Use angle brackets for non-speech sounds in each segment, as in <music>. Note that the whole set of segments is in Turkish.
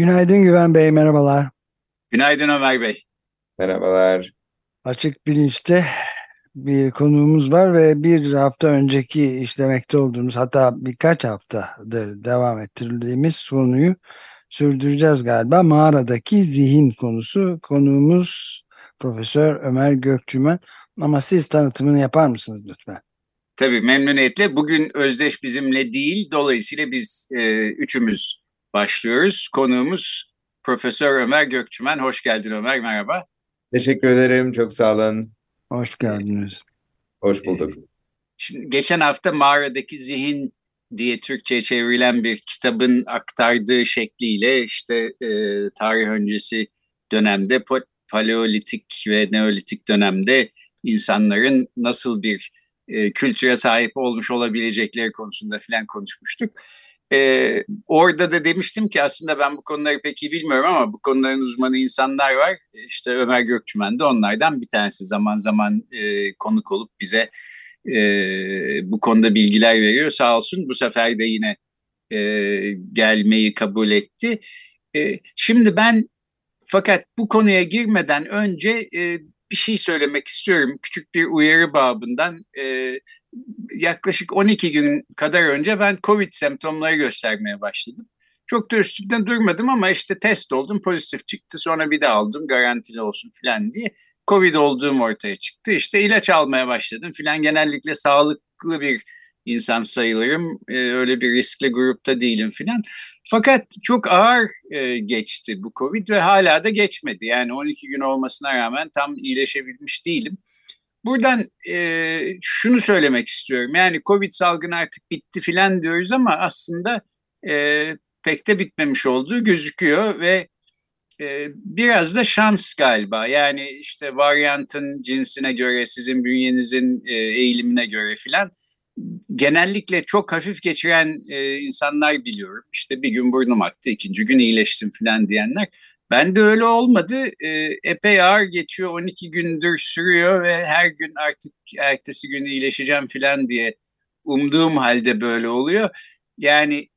Günaydın Güven Bey, merhabalar. Günaydın Ömer Bey. Merhabalar. Açık Bilinç'te bir konuğumuz var ve bir hafta önceki işlemekte olduğumuz hatta birkaç haftadır devam ettirdiğimiz konuyu sürdüreceğiz galiba. Mağaradaki zihin konusu. Konuğumuz Profesör Ömer Gökçümen. Ama siz tanıtımını yapar mısınız lütfen? Tabii memnuniyetle. Bugün Özdeş bizimle değil. Dolayısıyla biz e, üçümüz başlıyoruz. Konuğumuz Profesör Ömer Gökçümen. Hoş geldin Ömer, merhaba. Teşekkür ederim, çok sağ olun. Hoş geldiniz. Hoş bulduk. Şimdi geçen hafta Mağaradaki Zihin diye Türkçe'ye çevrilen bir kitabın aktardığı şekliyle işte e, tarih öncesi dönemde paleolitik ve neolitik dönemde insanların nasıl bir e, kültüre sahip olmuş olabilecekleri konusunda filan konuşmuştuk. E, orada da demiştim ki aslında ben bu konuları pek iyi bilmiyorum ama bu konuların uzmanı insanlar var. İşte Ömer Gökçümen de onlardan bir tanesi zaman zaman e, konuk olup bize e, bu konuda bilgiler veriyor. Sağ olsun bu sefer de yine e, gelmeyi kabul etti. E, şimdi ben fakat bu konuya girmeden önce e, bir şey söylemek istiyorum. Küçük bir uyarı babından. E, yaklaşık 12 gün kadar önce ben COVID semptomları göstermeye başladım. Çok da üstünde durmadım ama işte test oldum pozitif çıktı. Sonra bir de aldım garantili olsun filan diye. Covid olduğum ortaya çıktı. İşte ilaç almaya başladım filan. Genellikle sağlıklı bir insan sayılırım. E, öyle bir riskli grupta değilim filan. Fakat çok ağır e, geçti bu Covid ve hala da geçmedi. Yani 12 gün olmasına rağmen tam iyileşebilmiş değilim. Buradan e, şunu söylemek istiyorum. Yani Covid salgını artık bitti filan diyoruz ama aslında e, pek de bitmemiş olduğu gözüküyor ve e, biraz da şans galiba. Yani işte varyantın cinsine göre, sizin bünyenizin e, eğilimine göre filan genellikle çok hafif geçiren e, insanlar biliyorum. İşte bir gün burnum aktı, ikinci gün iyileştim falan diyenler. Ben de öyle olmadı. E, epey ağır geçiyor, 12 gündür sürüyor ve her gün artık ertesi gün iyileşeceğim falan diye umduğum halde böyle oluyor. Yani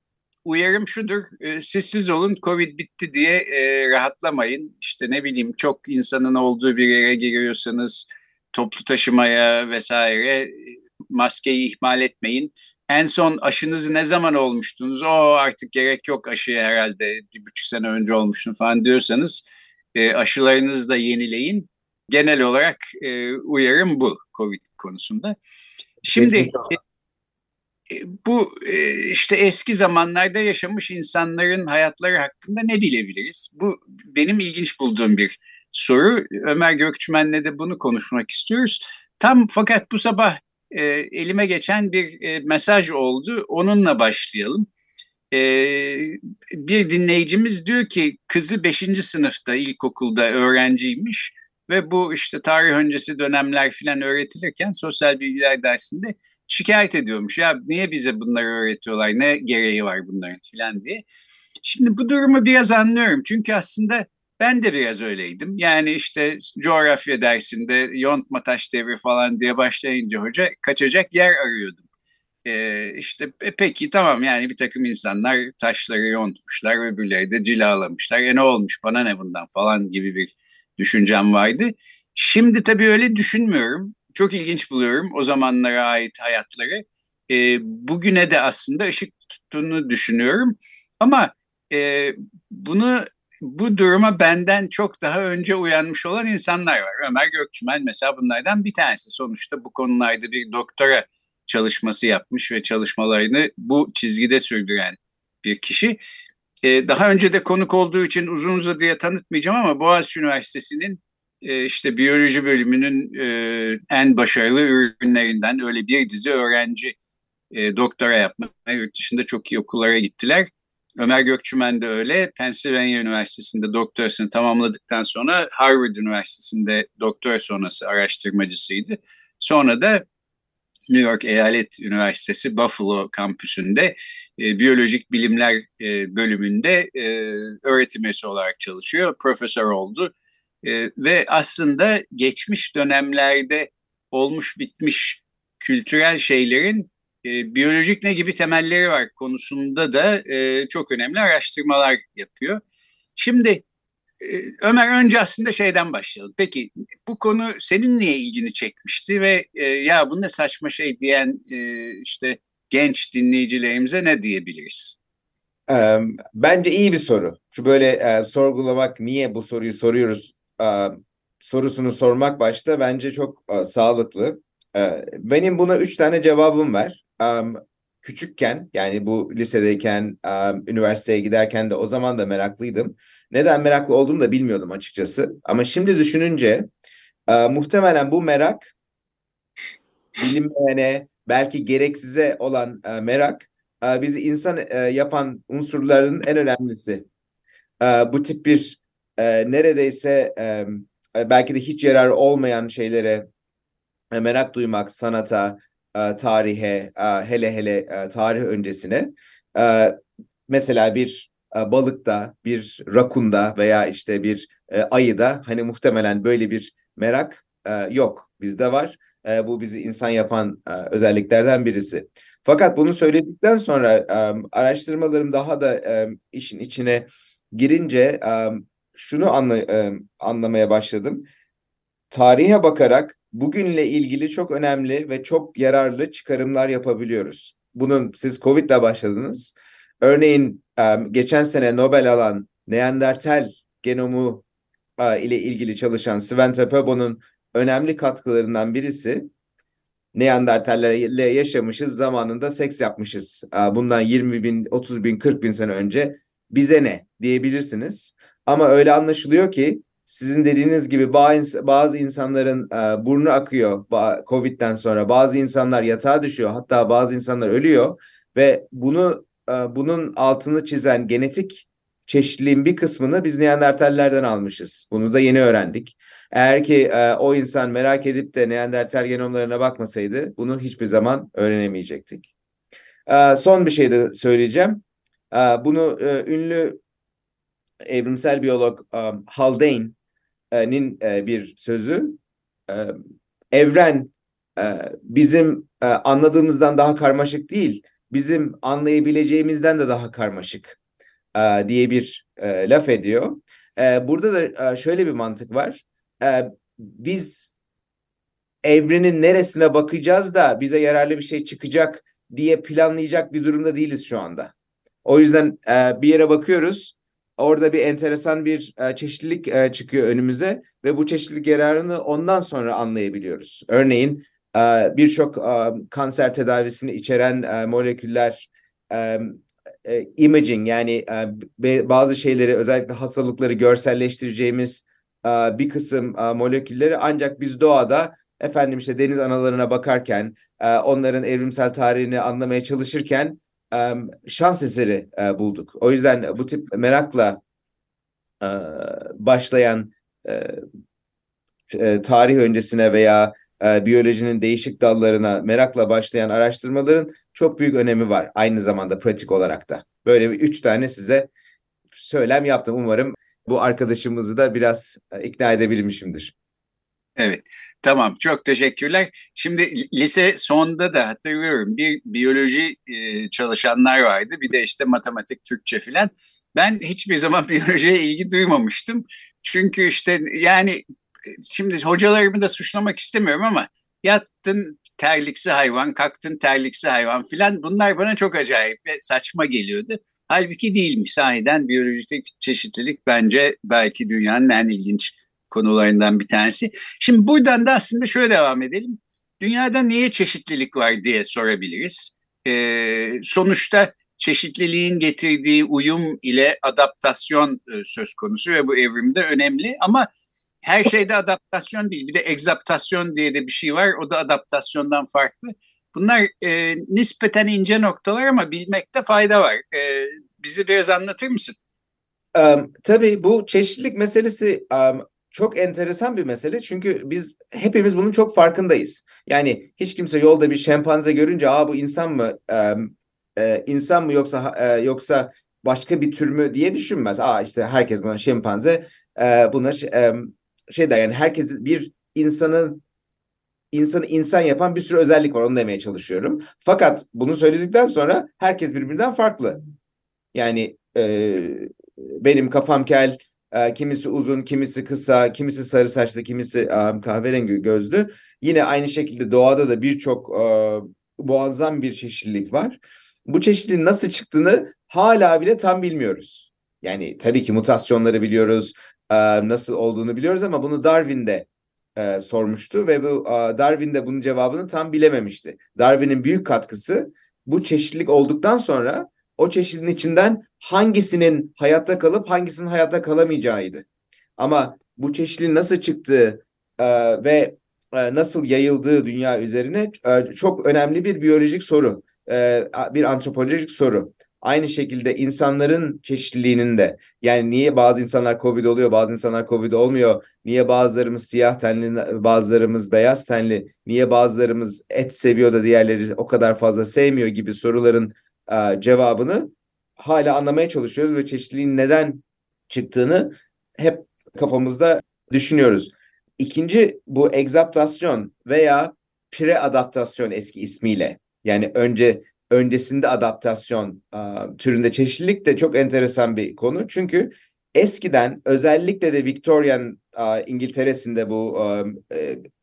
uyarım şudur, e, sessiz olun, Covid bitti diye e, rahatlamayın. İşte ne bileyim çok insanın olduğu bir yere giriyorsanız toplu taşımaya vesaire maskeyi ihmal etmeyin. En son aşınız ne zaman olmuştunuz? O artık gerek yok aşıya herhalde bir buçuk sene önce olmuştun falan diyorsanız e, aşılarınızı da yenileyin. Genel olarak e, uyarım bu COVID konusunda. Şimdi e, e, bu e, işte eski zamanlarda yaşamış insanların hayatları hakkında ne bilebiliriz? Bu benim ilginç bulduğum bir soru. Ömer Gökçümen'le de bunu konuşmak istiyoruz. Tam fakat bu sabah e, elime geçen bir e, mesaj oldu. Onunla başlayalım. E, bir dinleyicimiz diyor ki kızı 5. sınıfta ilkokulda öğrenciymiş ve bu işte tarih öncesi dönemler filan öğretilirken sosyal bilgiler dersinde şikayet ediyormuş. Ya niye bize bunları öğretiyorlar, ne gereği var bunların filan diye. Şimdi bu durumu biraz anlıyorum. Çünkü aslında ben de biraz öyleydim. Yani işte coğrafya dersinde yontma taş devri falan diye başlayınca hoca kaçacak yer arıyordum. Ee, işte e, peki tamam yani bir takım insanlar taşları yontmuşlar, öbürleri de cilalamışlar. E ne olmuş bana ne bundan falan gibi bir düşüncem vardı. Şimdi tabii öyle düşünmüyorum. Çok ilginç buluyorum o zamanlara ait hayatları. E, bugüne de aslında ışık tuttuğunu düşünüyorum. Ama e, bunu bu duruma benden çok daha önce uyanmış olan insanlar var. Ömer Gökçümen mesela bunlardan bir tanesi. Sonuçta bu konularda bir doktora çalışması yapmış ve çalışmalarını bu çizgide sürdüren bir kişi. Ee, daha önce de konuk olduğu için uzun uzadıya tanıtmayacağım ama Boğaziçi Üniversitesi'nin e, işte biyoloji bölümünün e, en başarılı ürünlerinden öyle bir dizi öğrenci e, doktora yapmaya yurt dışında çok iyi okullara gittiler. Ömer Gökçümen de öyle. Pennsylvania Üniversitesi'nde doktorasını tamamladıktan sonra Harvard Üniversitesi'nde doktora sonrası araştırmacısıydı. Sonra da New York Eyalet Üniversitesi Buffalo kampüsünde e, biyolojik bilimler e, bölümünde e, öğretim üyesi olarak çalışıyor. Profesör oldu. E, ve aslında geçmiş dönemlerde olmuş bitmiş kültürel şeylerin e, biyolojik ne gibi temelleri var konusunda da e, çok önemli araştırmalar yapıyor. Şimdi e, Ömer önce aslında şeyden başlayalım. Peki bu konu senin niye ilgini çekmişti ve e, ya bu ne saçma şey diyen e, işte genç dinleyicilerimize ne diyebiliriz? Ee, bence iyi bir soru. Şu böyle e, sorgulamak, niye bu soruyu soruyoruz e, sorusunu sormak başta bence çok e, sağlıklı. E, benim buna üç tane cevabım var. E, küçükken yani bu lisedeyken, e, üniversiteye giderken de o zaman da meraklıydım. Neden meraklı olduğumu da bilmiyordum açıkçası. Ama şimdi düşününce e, muhtemelen bu merak bilinmeyene, belki gereksize olan e, merak e, bizi insan e, yapan unsurların en önemlisi. E, bu tip bir e, neredeyse e, belki de hiç yarar olmayan şeylere e, merak duymak, sanata, e, tarihe, e, hele hele e, tarih öncesine. Mesela bir balıkta, bir rakunda veya işte bir e, ayıda hani muhtemelen böyle bir merak yok. Bizde var. Bu bizi insan yapan özelliklerden birisi. Fakat bunu söyledikten sonra araştırmalarım daha da işin içine girince şunu anla, anlamaya başladım. Tarihe bakarak bugünle ilgili çok önemli ve çok yararlı çıkarımlar yapabiliyoruz. Bunun siz Covid'le başladınız. Örneğin geçen sene Nobel alan Neandertal genomu ile ilgili çalışan Svante Pääbo'nun önemli katkılarından birisi Neandertallerle yaşamışız zamanında seks yapmışız. Bundan 20 bin, 30 bin, 40 bin sene önce bize ne diyebilirsiniz. Ama öyle anlaşılıyor ki sizin dediğiniz gibi bazı insanların burnu akıyor Covid'den sonra. Bazı insanlar yatağa düşüyor hatta bazı insanlar ölüyor ve bunu bunun altını çizen genetik çeşitliliğin bir kısmını biz Neandertallerden almışız. Bunu da yeni öğrendik. Eğer ki e, o insan merak edip de Neandertal genomlarına bakmasaydı bunu hiçbir zaman öğrenemeyecektik. E, son bir şey de söyleyeceğim. E, bunu e, ünlü evrimsel biyolog Haldane'nin e, bir sözü. E, evren e, bizim anladığımızdan daha karmaşık değil, bizim anlayabileceğimizden de daha karmaşık diye bir laf ediyor. Burada da şöyle bir mantık var. Biz evrenin neresine bakacağız da bize yararlı bir şey çıkacak diye planlayacak bir durumda değiliz şu anda. O yüzden bir yere bakıyoruz. Orada bir enteresan bir e, çeşitlilik e, çıkıyor önümüze ve bu çeşitlilik yararını ondan sonra anlayabiliyoruz. Örneğin e, birçok e, kanser tedavisini içeren e, moleküller e, e, imaging yani e, bazı şeyleri özellikle hastalıkları görselleştireceğimiz e, bir kısım e, molekülleri ancak biz doğada efendim işte deniz analarına bakarken e, onların evrimsel tarihini anlamaya çalışırken şans eseri e, bulduk. O yüzden bu tip merakla e, başlayan e, tarih öncesine veya biyolojinin değişik dallarına merakla başlayan araştırmaların çok büyük önemi var. Aynı zamanda pratik olarak da. Böyle bir üç tane size söylem yaptım. Umarım bu arkadaşımızı da biraz ikna edebilmişimdir. Evet, tamam. Çok teşekkürler. Şimdi lise sonunda da hatırlıyorum bir biyoloji e, çalışanlar vardı. Bir de işte matematik, Türkçe filan. Ben hiçbir zaman <laughs> biyolojiye ilgi duymamıştım. Çünkü işte yani şimdi hocalarımı da suçlamak istemiyorum ama yattın terliksi hayvan, kalktın terliksi hayvan filan bunlar bana çok acayip ve saçma geliyordu. Halbuki değilmiş. Sahiden biyolojik çeşitlilik bence belki dünyanın en ilginç konularından bir tanesi. Şimdi buradan da aslında şöyle devam edelim. Dünyada niye çeşitlilik var diye sorabiliriz. Ee, sonuçta çeşitliliğin getirdiği uyum ile adaptasyon e, söz konusu ve bu evrimde önemli ama her şeyde adaptasyon değil. Bir de egzaptasyon diye de bir şey var. O da adaptasyondan farklı. Bunlar e, nispeten ince noktalar ama bilmekte fayda var. E, bizi biraz anlatır mısın? Um, tabii bu çeşitlilik meselesi um, çok enteresan bir mesele çünkü biz hepimiz bunun çok farkındayız. Yani hiç kimse yolda bir şempanze görünce aa bu insan mı um, e, insan mı yoksa e, yoksa başka bir tür mü diye düşünmez. Aa işte herkes buna şempanze e, buna e, şey der yani herkes bir insanın insanı insan yapan bir sürü özellik var onu demeye çalışıyorum. Fakat bunu söyledikten sonra herkes birbirinden farklı. Yani e, benim kafam kel, e, kimisi uzun, kimisi kısa, kimisi sarı saçlı, kimisi e, kahverengi gözlü. Yine aynı şekilde doğada da birçok e, muazzam bir çeşitlilik var. Bu çeşitliliğin nasıl çıktığını hala bile tam bilmiyoruz. Yani tabii ki mutasyonları biliyoruz, e, nasıl olduğunu biliyoruz ama bunu Darwin'de e, sormuştu ve bu e, Darwin de bunun cevabını tam bilememişti. Darwin'in büyük katkısı bu çeşitlilik olduktan sonra o çeşidin içinden hangisinin hayatta kalıp hangisinin hayatta kalamayacağıydı. Ama bu çeşitliliğin nasıl çıktığı e, ve e, nasıl yayıldığı dünya üzerine e, çok önemli bir biyolojik soru, e, bir antropolojik soru. Aynı şekilde insanların çeşitliliğinin de yani niye bazı insanlar Covid oluyor, bazı insanlar Covid olmuyor, niye bazılarımız siyah tenli, bazılarımız beyaz tenli, niye bazılarımız et seviyor da diğerleri o kadar fazla sevmiyor gibi soruların e, cevabını hala anlamaya çalışıyoruz ve çeşitliliğin neden çıktığını hep kafamızda düşünüyoruz. İkinci bu egzaptasyon veya preadaptasyon eski ismiyle yani önce öncesinde adaptasyon uh, türünde çeşitlilik de çok enteresan bir konu. Çünkü eskiden özellikle de Victorian uh, İngiltere'sinde bu uh,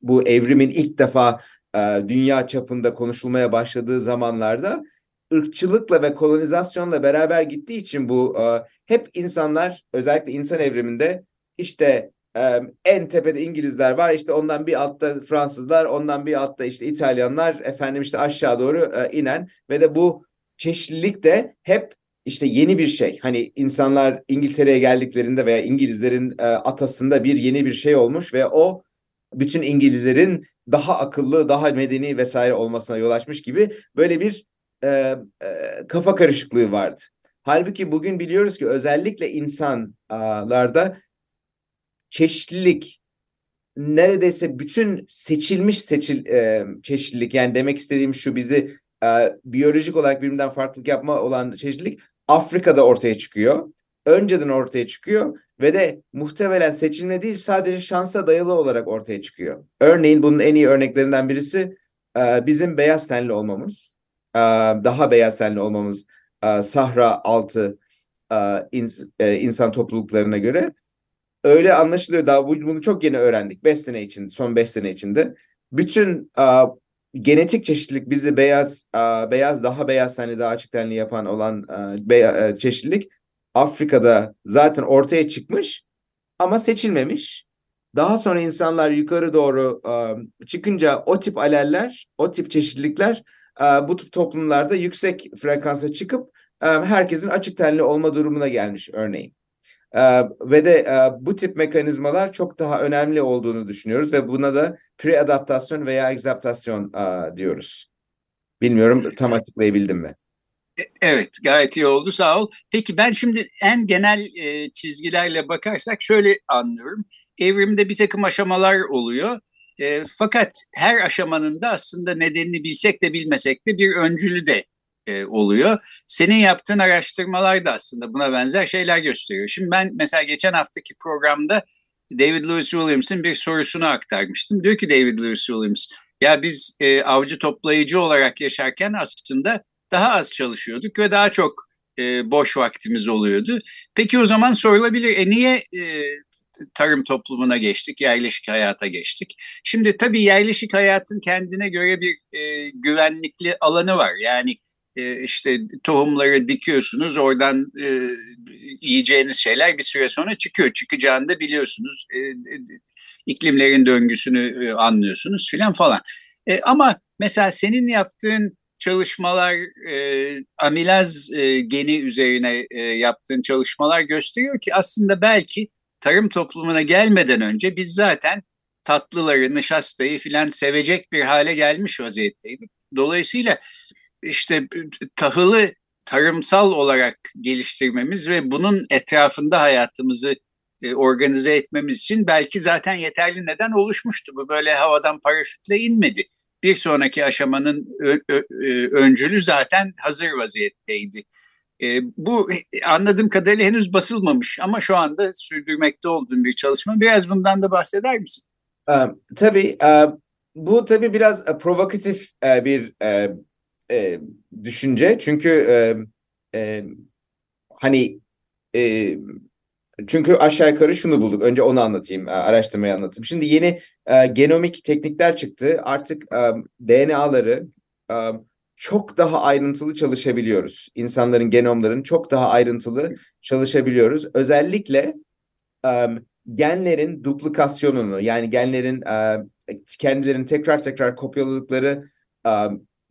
bu evrimin ilk defa uh, dünya çapında konuşulmaya başladığı zamanlarda ırkçılıkla ve kolonizasyonla beraber gittiği için bu uh, hep insanlar özellikle insan evriminde işte en tepede İngilizler var işte ondan bir altta Fransızlar ondan bir altta işte İtalyanlar efendim işte aşağı doğru inen ve de bu çeşitlilik de hep işte yeni bir şey. Hani insanlar İngiltere'ye geldiklerinde veya İngilizlerin atasında bir yeni bir şey olmuş ve o bütün İngilizlerin daha akıllı, daha medeni vesaire olmasına yol açmış gibi böyle bir e, e, kafa karışıklığı vardı. Halbuki bugün biliyoruz ki özellikle insanlarda çeşitlilik neredeyse bütün seçilmiş seçil e, çeşitlilik yani demek istediğim şu bizi e, biyolojik olarak birbirinden farklılık yapma olan çeşitlilik Afrika'da ortaya çıkıyor. Önceden ortaya çıkıyor ve de muhtemelen seçilme değil sadece şansa dayalı olarak ortaya çıkıyor. Örneğin bunun en iyi örneklerinden birisi e, bizim beyaz tenli olmamız. E, daha beyaz tenli olmamız e, Sahra altı e, e, insan topluluklarına göre öyle anlaşılıyor. Daha bunu çok yeni öğrendik. 5 sene için, son 5 sene içinde. Bütün genetik çeşitlilik bizi beyaz, beyaz daha beyaz tenli, daha açık tenli yapan olan çeşitlilik Afrika'da zaten ortaya çıkmış ama seçilmemiş. Daha sonra insanlar yukarı doğru çıkınca o tip aleller, o tip çeşitlilikler bu tip toplumlarda yüksek frekansa çıkıp a, herkesin açık tenli olma durumuna gelmiş örneğin. Ee, ve de e, bu tip mekanizmalar çok daha önemli olduğunu düşünüyoruz ve buna da preadaptasyon veya egzaptasyon e, diyoruz. Bilmiyorum tam açıklayabildim mi? E, evet gayet iyi oldu sağ ol. Peki ben şimdi en genel e, çizgilerle bakarsak şöyle anlıyorum. Evrimde bir takım aşamalar oluyor. E, fakat her aşamanın da aslında nedenini bilsek de bilmesek de bir öncülü de e, oluyor. Senin yaptığın araştırmalar da aslında buna benzer şeyler gösteriyor. Şimdi ben mesela geçen haftaki programda David Lewis Williams'ın bir sorusunu aktarmıştım. Diyor ki David Lewis Williams, ya biz e, avcı toplayıcı olarak yaşarken aslında daha az çalışıyorduk ve daha çok e, boş vaktimiz oluyordu. Peki o zaman sorulabilir, e niye e, tarım toplumuna geçtik, yerleşik hayata geçtik. Şimdi tabii yerleşik hayatın kendine göre bir e, güvenlikli alanı var. Yani e, işte tohumları dikiyorsunuz oradan e, yiyeceğiniz şeyler bir süre sonra çıkıyor. Çıkacağını da biliyorsunuz. E, e, iklimlerin döngüsünü e, anlıyorsunuz filan falan. E, ama mesela senin yaptığın çalışmalar e, amilaz e, geni üzerine e, yaptığın çalışmalar gösteriyor ki aslında belki tarım toplumuna gelmeden önce biz zaten tatlıları, nişastayı filan sevecek bir hale gelmiş vaziyetteydik. Dolayısıyla işte tahılı tarımsal olarak geliştirmemiz ve bunun etrafında hayatımızı e, organize etmemiz için belki zaten yeterli neden oluşmuştu. Bu böyle havadan paraşütle inmedi. Bir sonraki aşamanın e, öncülü zaten hazır vaziyetteydi. E, bu anladığım kadarıyla henüz basılmamış ama şu anda sürdürmekte olduğum bir çalışma. Biraz bundan da bahseder misin? E, tabii. E, bu tabii biraz e, provokatif e, bir e, e, düşünce. Çünkü e, e, hani e, çünkü aşağı yukarı şunu bulduk. Önce onu anlatayım, e, araştırmayı anlatayım. Şimdi yeni e, genomik teknikler çıktı. Artık e, DNA'ları e, çok daha ayrıntılı çalışabiliyoruz. İnsanların genomların çok daha ayrıntılı çalışabiliyoruz. Özellikle e, genlerin duplikasyonunu yani genlerin e, kendilerini tekrar tekrar kopyaladıkları e,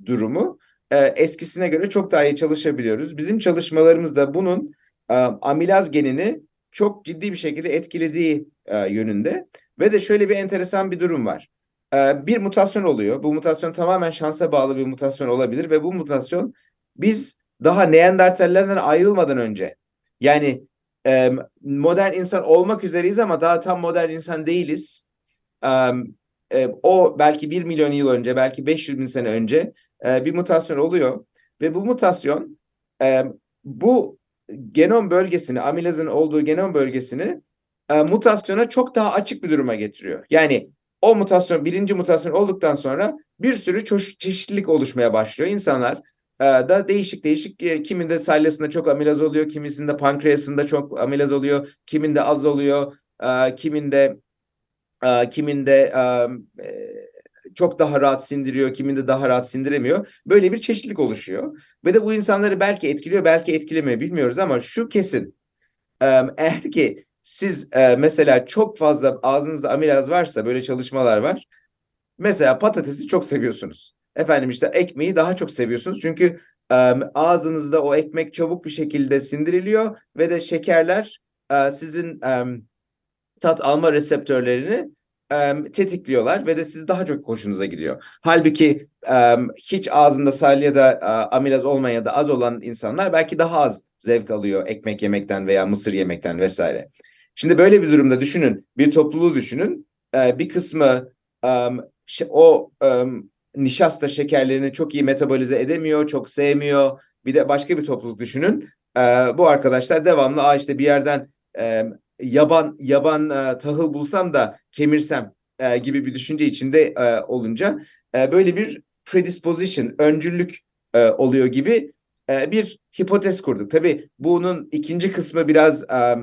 durumu e, eskisine göre çok daha iyi çalışabiliyoruz. Bizim çalışmalarımızda bunun e, amilaz genini çok ciddi bir şekilde etkilediği e, yönünde ve de şöyle bir enteresan bir durum var. E, bir mutasyon oluyor. Bu mutasyon tamamen şansa bağlı bir mutasyon olabilir ve bu mutasyon biz daha Neandertallerden ayrılmadan önce yani e, modern insan olmak üzereyiz ama daha tam modern insan değiliz. E, e, o belki 1 milyon yıl önce, belki 500 bin sene önce e, bir mutasyon oluyor ve bu mutasyon bu genom bölgesini, amilazın olduğu genom bölgesini mutasyona çok daha açık bir duruma getiriyor. Yani o mutasyon, birinci mutasyon olduktan sonra bir sürü çeşitlilik oluşmaya başlıyor. İnsanlar e, da değişik değişik, e, kiminde salyasında çok amilaz oluyor, kimisinde pankreasında çok amilaz oluyor, kiminde az oluyor, e, kiminde kiminde çok daha rahat sindiriyor, kiminde daha rahat sindiremiyor. Böyle bir çeşitlilik oluşuyor. Ve de bu insanları belki etkiliyor, belki etkilemiyor bilmiyoruz ama şu kesin. Eğer ki siz mesela çok fazla ağzınızda amilaz varsa böyle çalışmalar var. Mesela patatesi çok seviyorsunuz. Efendim işte ekmeği daha çok seviyorsunuz. Çünkü ağzınızda o ekmek çabuk bir şekilde sindiriliyor ve de şekerler sizin tat alma reseptörlerini e, tetikliyorlar ve de siz daha çok hoşunuza gidiyor. Halbuki e, hiç ağzında sal da e, amilaz olmayan ya da az olan insanlar belki daha az zevk alıyor ekmek yemekten veya mısır yemekten vesaire. Şimdi böyle bir durumda düşünün, bir topluluğu düşünün. E, bir kısmı e, o e, nişasta şekerlerini çok iyi metabolize edemiyor, çok sevmiyor. Bir de başka bir topluluk düşünün. E, bu arkadaşlar devamlı Aa işte bir yerden e, yaban yaban e, tahıl bulsam da kemirsem e, gibi bir düşünce içinde e, olunca e, böyle bir predisposition, öncüllük e, oluyor gibi e, bir hipotez kurduk. Tabii bunun ikinci kısmı biraz e,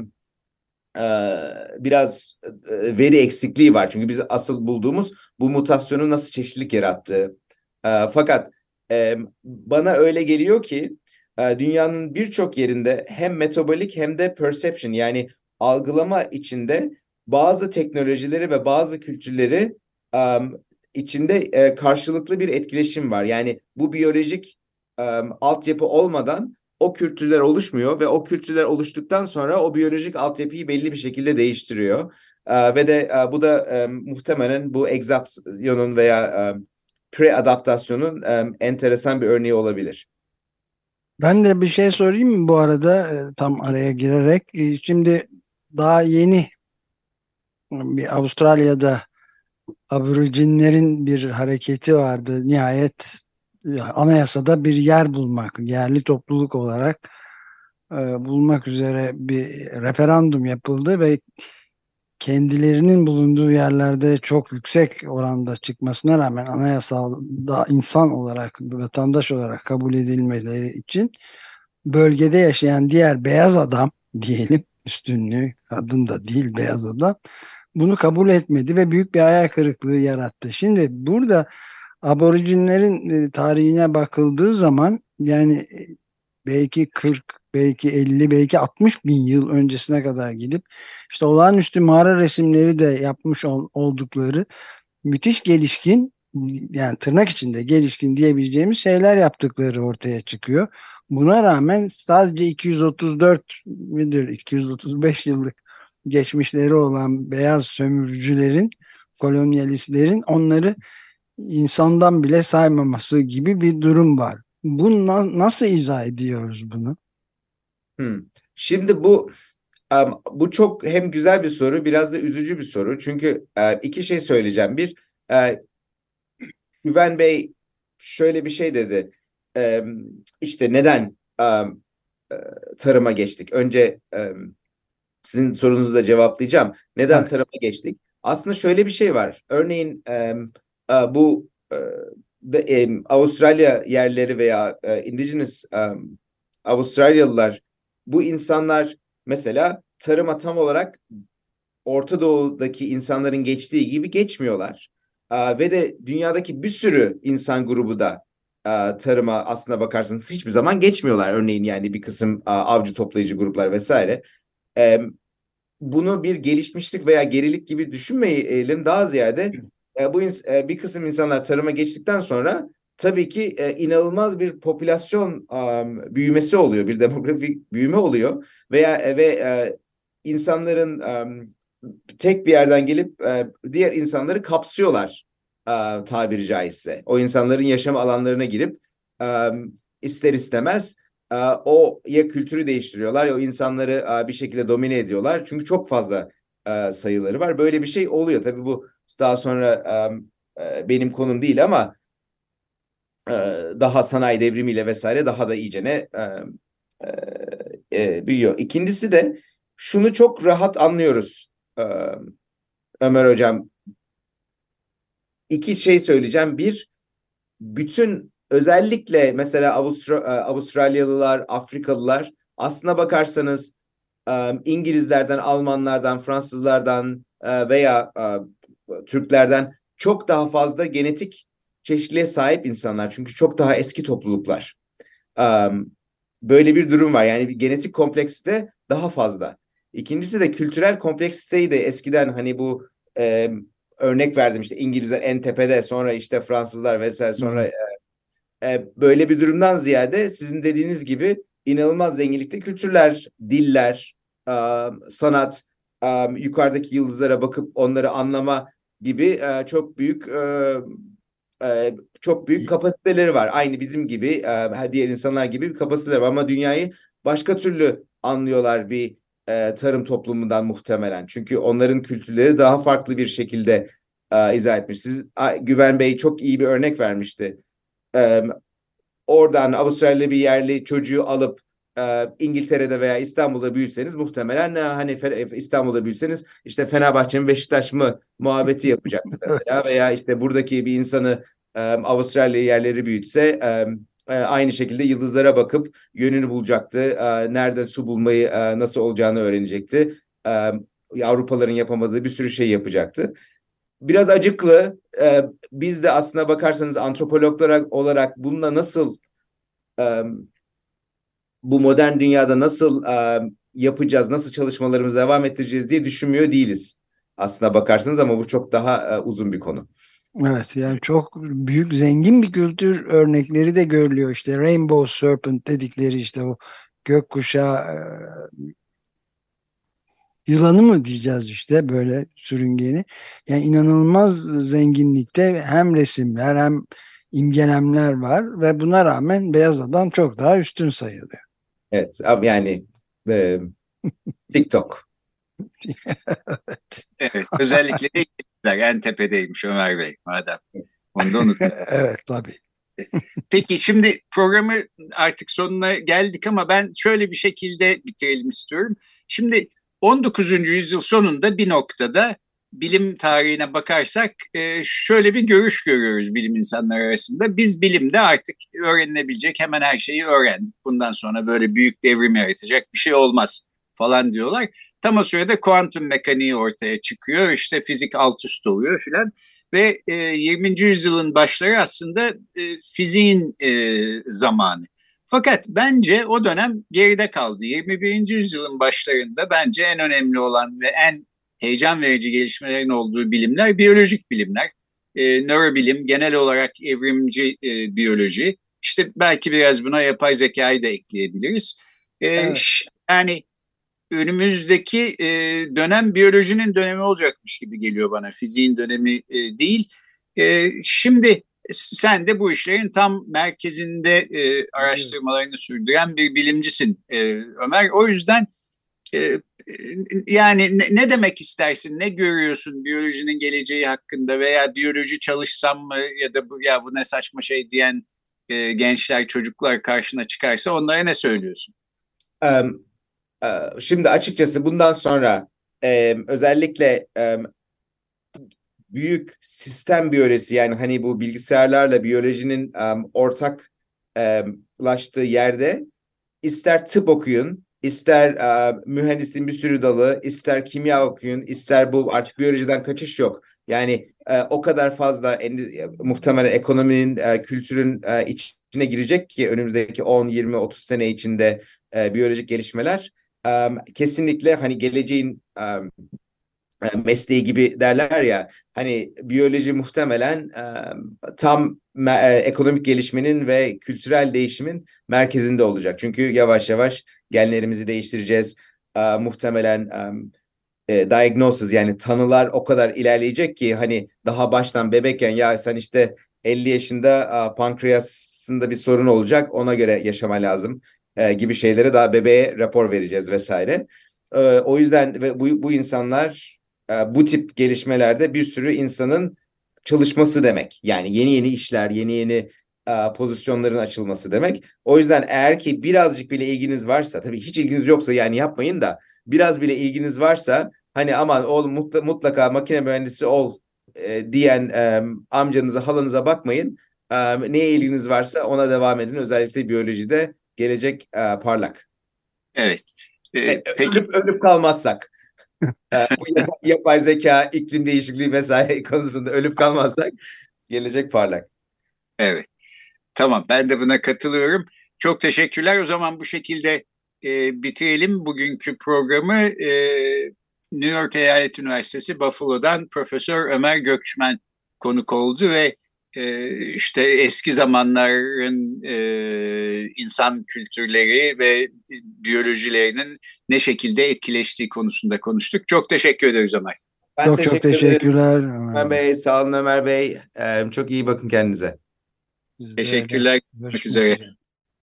biraz e, veri eksikliği var. Çünkü biz asıl bulduğumuz bu mutasyonun nasıl çeşitlilik yarattığı. E, fakat e, bana öyle geliyor ki e, dünyanın birçok yerinde hem metabolik hem de perception yani algılama içinde bazı teknolojileri ve bazı kültürleri içinde e, karşılıklı bir etkileşim var. Yani bu biyolojik altyapı olmadan o kültürler oluşmuyor ve o kültürler oluştuktan sonra o biyolojik altyapıyı belli bir şekilde değiştiriyor. Uh, ve de uh, bu da um, muhtemelen bu egzapsiyonun veya um, pre-adaptasyonun um, enteresan bir örneği olabilir. Ben de bir şey sorayım mı bu arada tam araya girerek? Şimdi daha yeni bir Avustralya'da aborjinlerin bir hareketi vardı. Nihayet anayasada bir yer bulmak, yerli topluluk olarak e, bulmak üzere bir referandum yapıldı ve kendilerinin bulunduğu yerlerde çok yüksek oranda çıkmasına rağmen anayasalda insan olarak, vatandaş olarak kabul edilmeleri için bölgede yaşayan diğer beyaz adam <laughs> diyelim üstünlüğü kadın da değil beyaz adam bunu kabul etmedi ve büyük bir hayal kırıklığı yarattı. Şimdi burada aborjinlerin e, tarihine bakıldığı zaman yani e, belki 40 belki 50 belki 60 bin yıl öncesine kadar gidip işte olağanüstü mağara resimleri de yapmış oldukları müthiş gelişkin yani tırnak içinde gelişkin diyebileceğimiz şeyler yaptıkları ortaya çıkıyor. Buna rağmen sadece 234 midir 235 yıllık geçmişleri olan beyaz sömürücülerin, kolonyalistlerin onları insandan bile saymaması gibi bir durum var. Bu na nasıl izah ediyoruz bunu? Hmm. Şimdi bu bu çok hem güzel bir soru biraz da üzücü bir soru. Çünkü uh, iki şey söyleyeceğim. Bir uh, Güven Bey şöyle bir şey dedi. İşte neden um, tarıma geçtik? Önce sizin sorunuzu da cevaplayacağım. Neden tarıma geçtik? Aslında şöyle bir şey var. Örneğin bu uh, de, um, Avustralya yerleri veya uh, indigenous um, Avustralyalılar bu insanlar mesela tarıma tam olarak Orta Doğu'daki insanların geçtiği gibi geçmiyorlar. Uh, ve de dünyadaki bir sürü insan grubu da uh, tarıma aslına bakarsanız hiçbir zaman geçmiyorlar. Örneğin yani bir kısım uh, avcı toplayıcı gruplar vesaire. Um, bunu bir gelişmişlik veya gerilik gibi düşünmeyelim daha ziyade e, bu e, bir kısım insanlar tarıma geçtikten sonra tabii ki e, inanılmaz bir popülasyon büyümesi oluyor, bir <laughs> demografik büyüme oluyor veya ve insanların tek bir yerden gelip diğer insanları kapsıyorlar tabiri caizse. O insanların yaşam alanlarına girip ister istemez o ya kültürü değiştiriyorlar ya o insanları bir şekilde domine ediyorlar. Çünkü çok fazla sayıları var. Böyle bir şey oluyor. Tabii bu daha sonra e, benim konum değil ama e, daha sanayi devrimiyle vesaire daha da iyicene e, e, büyüyor. İkincisi de şunu çok rahat anlıyoruz e, Ömer Hocam. İki şey söyleyeceğim. Bir, bütün özellikle mesela Avustra Avustralyalılar, Afrikalılar aslına bakarsanız İngilizlerden, Almanlardan, Fransızlardan veya Türklerden çok daha fazla genetik çeşitliliğe sahip insanlar. Çünkü çok daha eski topluluklar. Böyle bir durum var. Yani bir genetik kompleksite daha fazla. İkincisi de kültürel kompleksiteyi de eskiden hani bu e, örnek verdim işte İngilizler en tepede sonra işte Fransızlar vesaire sonra e, e, böyle bir durumdan ziyade sizin dediğiniz gibi inanılmaz zenginlikte kültürler, diller, e, sanat, e, yukarıdaki yıldızlara bakıp onları anlama gibi e, çok büyük e, e, çok büyük kapasiteleri var. Aynı bizim gibi e, diğer insanlar gibi bir kapasiteleri var ama dünyayı başka türlü anlıyorlar bir e, tarım toplumundan muhtemelen. Çünkü onların kültürleri daha farklı bir şekilde e, izah etmiş. Siz Güven Bey çok iyi bir örnek vermişti. E, oradan Avustralya bir yerli çocuğu alıp e, İngiltere'de veya İstanbul'da büyüseniz muhtemelen e, hani İstanbul'da büyüseniz işte Fenerbahçe mi Beşiktaş mı muhabbeti yapacaktı mesela <laughs> veya işte buradaki bir insanı e, Avustralya yerleri büyütse e, e, aynı şekilde yıldızlara bakıp yönünü bulacaktı. E, nerede su bulmayı e, nasıl olacağını öğrenecekti. E, Avrupaların yapamadığı bir sürü şey yapacaktı. Biraz acıklı. E, biz de aslına bakarsanız antropologlar olarak bununla nasıl e, bu modern dünyada nasıl e, yapacağız, nasıl çalışmalarımızı devam ettireceğiz diye düşünmüyor değiliz. Aslına bakarsanız ama bu çok daha e, uzun bir konu. Evet yani çok büyük zengin bir kültür örnekleri de görülüyor işte Rainbow Serpent dedikleri işte o gökkuşağı e, yılanı mı diyeceğiz işte böyle sürüngeni. Yani inanılmaz zenginlikte hem resimler hem imgelemler var ve buna rağmen beyaz adam çok daha üstün sayılıyor. Evet abi yani e, <laughs> TikTok. evet. evet. Özellikle de en tepedeymiş Ömer Bey madem. Onu da <laughs> evet tabii. <laughs> Peki şimdi programı artık sonuna geldik ama ben şöyle bir şekilde bitirelim istiyorum. Şimdi 19. yüzyıl sonunda bir noktada bilim tarihine bakarsak e, şöyle bir görüş görüyoruz bilim insanları arasında. Biz bilimde artık öğrenilebilecek hemen her şeyi öğrendik. Bundan sonra böyle büyük devrim yaratacak bir şey olmaz falan diyorlar. Tam o sırada kuantum mekaniği ortaya çıkıyor. İşte fizik alt üst oluyor filan. Ve e, 20. yüzyılın başları aslında e, fiziğin e, zamanı. Fakat bence o dönem geride kaldı. 21. yüzyılın başlarında bence en önemli olan ve en heyecan verici gelişmelerin olduğu bilimler biyolojik bilimler. E, nörobilim, genel olarak evrimci e, biyoloji. İşte belki biraz buna yapay zekayı da ekleyebiliriz. E, evet. Yani önümüzdeki e, dönem biyolojinin dönemi olacakmış gibi geliyor bana. Fiziğin dönemi e, değil. E, şimdi sen de bu işlerin tam merkezinde e, araştırmalarını sürdüren bir bilimcisin e, Ömer. O yüzden e, yani ne, demek istersin, ne görüyorsun biyolojinin geleceği hakkında veya biyoloji çalışsam mı ya da bu ya bu ne saçma şey diyen e, gençler, çocuklar karşına çıkarsa onlara ne söylüyorsun? Um, uh, şimdi açıkçası bundan sonra um, özellikle um, büyük sistem biyolojisi yani hani bu bilgisayarlarla biyolojinin um, ortaklaştığı yerde ister tıp okuyun, ister uh, mühendisliğin bir sürü dalı, ister kimya okuyun, ister bu artık biyolojiden kaçış yok. Yani uh, o kadar fazla en, muhtemelen ekonominin, uh, kültürün uh, içine girecek ki önümüzdeki 10, 20, 30 sene içinde uh, biyolojik gelişmeler um, kesinlikle hani geleceğin um, mesleği gibi derler ya hani biyoloji muhtemelen um, tam uh, ekonomik gelişmenin ve kültürel değişimin merkezinde olacak. Çünkü yavaş yavaş genlerimizi değiştireceğiz. Uh, muhtemelen e, diagnosis yani tanılar o kadar ilerleyecek ki hani daha baştan bebekken ya sen işte 50 yaşında uh, pankreasında bir sorun olacak ona göre yaşama lazım e, gibi şeylere daha bebeğe rapor vereceğiz vesaire. E, o yüzden ve bu, bu insanlar e, bu tip gelişmelerde bir sürü insanın çalışması demek. Yani yeni yeni işler, yeni yeni e, pozisyonların açılması demek. O yüzden eğer ki birazcık bile ilginiz varsa, tabii hiç ilginiz yoksa yani yapmayın da biraz bile ilginiz varsa hani aman oğlum mutlaka, mutlaka makine mühendisi ol e, diyen e, amcanıza, halanıza bakmayın. E, neye ilginiz varsa ona devam edin. Özellikle biyolojide gelecek e, parlak. Evet. Ee, E, peki ölüp, ölüp kalmazsak. e, bu yapay, <laughs> yapay zeka, iklim değişikliği vesaire <laughs> konusunda ölüp kalmazsak gelecek parlak. Evet. Tamam ben de buna katılıyorum. Çok teşekkürler. O zaman bu şekilde e, bitirelim bugünkü programı. E, New York Eyalet Üniversitesi Buffalo'dan Profesör Ömer Gökçmen konuk oldu ve e, işte eski zamanların e, insan kültürleri ve biyolojilerinin ne şekilde etkileştiği konusunda konuştuk. Çok teşekkür ederiz Ömer. Ben çok çok teşekkür ederim. teşekkürler. Ömer Bey, sağ olun Ömer Bey. E, çok iyi bakın kendinize. Teşekkürler. görüşmek üzere. üzere.